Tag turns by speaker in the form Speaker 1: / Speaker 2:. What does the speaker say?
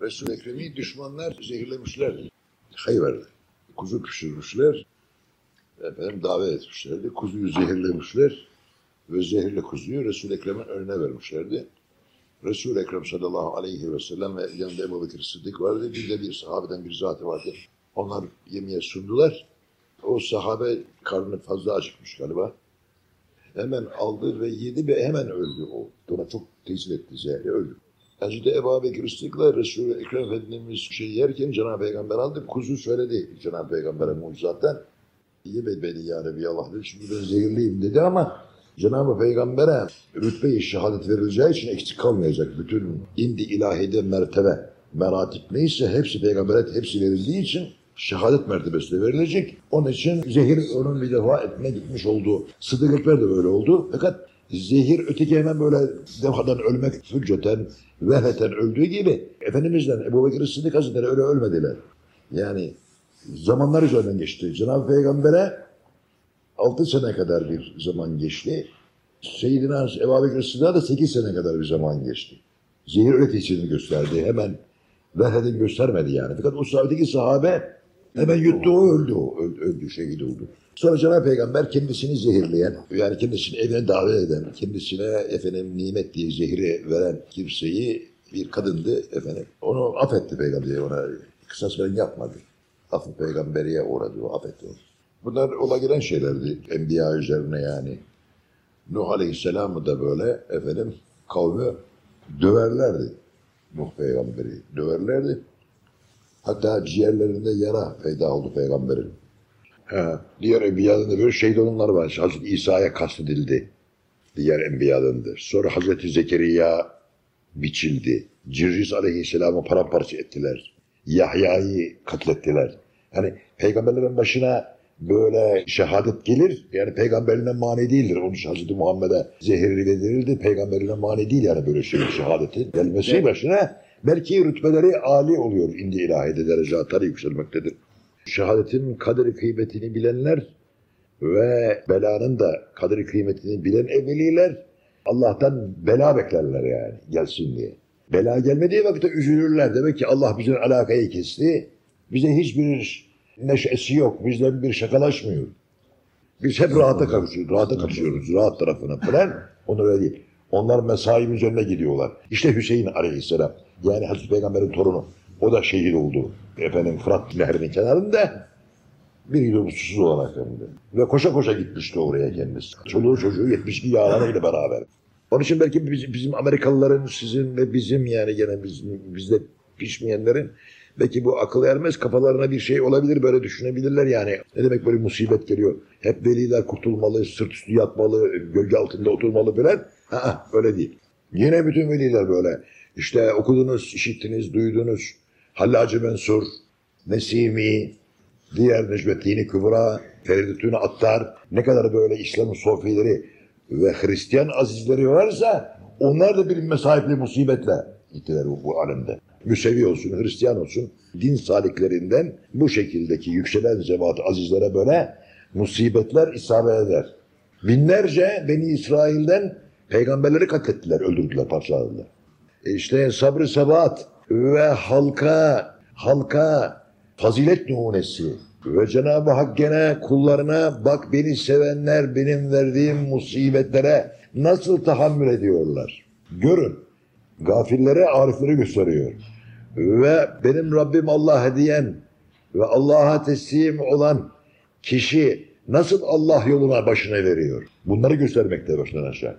Speaker 1: Resul-i Ekrem'i düşmanlar zehirlemişler. Hayber'de. Kuzu pişirmişler. Efendim davet etmişlerdi. Kuzuyu zehirlemişler. Ve zehirli kuzuyu Resul-i Ekrem'in önüne vermişlerdi. Resul-i Ekrem sallallahu aleyhi ve sellem ve yanında Ebu Bekir Sıddık vardı. Bir de bir sahabeden bir zatı vardı. Onlar yemeğe sundular. O sahabe karnı fazla acıkmış galiba. Hemen aldı ve yedi ve hemen öldü o. Ona çok tesir etti zehri öldü. Hazreti Ebu Bekir Sıddık'la Resul-i Ekrem Efendimiz şey yerken Cenab-ı Peygamber aldı. Kuzu söyledi Cenab-ı Peygamber'e mucizaten. Yeme beni ya Rabbi Allah dedi. Şimdi ben zehirliyim dedi ama Cenab-ı Peygamber'e rütbe-i şehadet verileceği için eksik kalmayacak. Bütün indi ilahide mertebe, meratip neyse hepsi peygambere hepsi verildiği için şehadet mertebesi de verilecek. Onun için zehir onun bir defa etme gitmiş oldu. Sıddık Ekber de böyle oldu. Fakat zehir öteki hemen böyle defadan ölmek hücceten, veheten öldüğü gibi Efendimiz'den Ebu Bekir Sıddık Hazretleri öyle ölmediler. Yani zamanlar üzerinden geçti. Cenab-ı Peygamber'e 6 sene kadar bir zaman geçti. Seyyidina Ebu Bekir Sıddık'a da 8 sene kadar bir zaman geçti. Zehir öğretisini gösterdi. Hemen vehheden göstermedi yani. Fakat o sahabedeki sahabe hemen yuttu o öldü o. Öldü, öldü şehit oldu. Sonra Cenab-ı Peygamber kendisini zehirleyen, yani kendisini evine davet eden, kendisine efendim nimet diye zehri veren kimseyi bir kadındı efendim. Onu affetti Peygamber ona. Kısas veren yapmadı. Affı peygamberiye uğradı o affetti onu. Bunlar ola gelen şeylerdi. Enbiya üzerine yani. Nuh Aleyhisselam'ı da böyle efendim kavmi döverlerdi. Nuh peygamberi döverlerdi. Hatta ciğerlerinde yara peyda oldu peygamberin. Ha, diğer enbiyadan da böyle şehit olanlar var. Hazreti İsa'ya kastedildi. Diğer enbiyadan da. Sonra Hazreti Zekeriya biçildi. Cirris aleyhisselamı paramparça ettiler. Yahya'yı katlettiler. Hani peygamberlerin başına böyle şehadet gelir. Yani peygamberliğine mani değildir. Onun Hazreti Muhammed'e zehirli verildi. Peygamberliğine mani değil yani böyle şey şehadetin gelmesi başına. Belki rütbeleri âli oluyor. indi ilahide derecatları yükselmektedir. Şehadetin kadri kıymetini bilenler ve belanın da kadri kıymetini bilen evveliler Allah'tan bela beklerler yani gelsin diye. Bela gelmediği vakitte üzülürler. Demek ki Allah bizden alakayı kesti. Bize hiçbir neşesi yok. Bizden bir şakalaşmıyor. Biz hep rahata kavuşuyoruz. Rahata kaçıyoruz. Rahat tarafına falan. Onlar öyle değil. Onlar mesaim üzerine gidiyorlar. İşte Hüseyin aleyhisselam. Yani Hazreti Peygamber'in torunu. O da şehit oldu. Efendim Fırat Nehri'nin kenarında bir yudum susuz olarak hem de. Ve koşa koşa gitmişti oraya kendisi. Çoluğu çocuğu 72 yağlarıyla beraber. Onun için belki biz- bizim Amerikalıların sizin ve bizim yani gene bizim, bizde pişmeyenlerin belki bu akıl ermez kafalarına bir şey olabilir böyle düşünebilirler yani. Ne demek böyle musibet geliyor. Hep veliler kurtulmalı, sırt üstü yatmalı, gölge altında oturmalı falan. Ha, öyle değil. Yine bütün veliler böyle. İşte okudunuz, işittiniz, duydunuz. Hallacı Mensur, Nesimi, diğer Necmettin Kübra, Feridütün Attar, ne kadar böyle İslam sofileri ve Hristiyan azizleri varsa onlar da bilinme sahipli musibetle gittiler bu, bu alemde. Müsevi olsun, Hristiyan olsun, din saliklerinden bu şekildeki yükselen zevat azizlere böyle musibetler isabet eder. Binlerce Beni İsrail'den peygamberleri katlettiler, öldürdüler, parçaladılar. E İşte sabrı sebat ve halka, halka fazilet numunesi ve Cenab-ı Hak gene kullarına bak beni sevenler benim verdiğim musibetlere nasıl tahammül ediyorlar. Görün. Gafillere arifleri gösteriyor. Ve benim Rabbim Allah diyen ve Allah'a teslim olan kişi nasıl Allah yoluna başına veriyor. Bunları göstermekte baştan aşağı.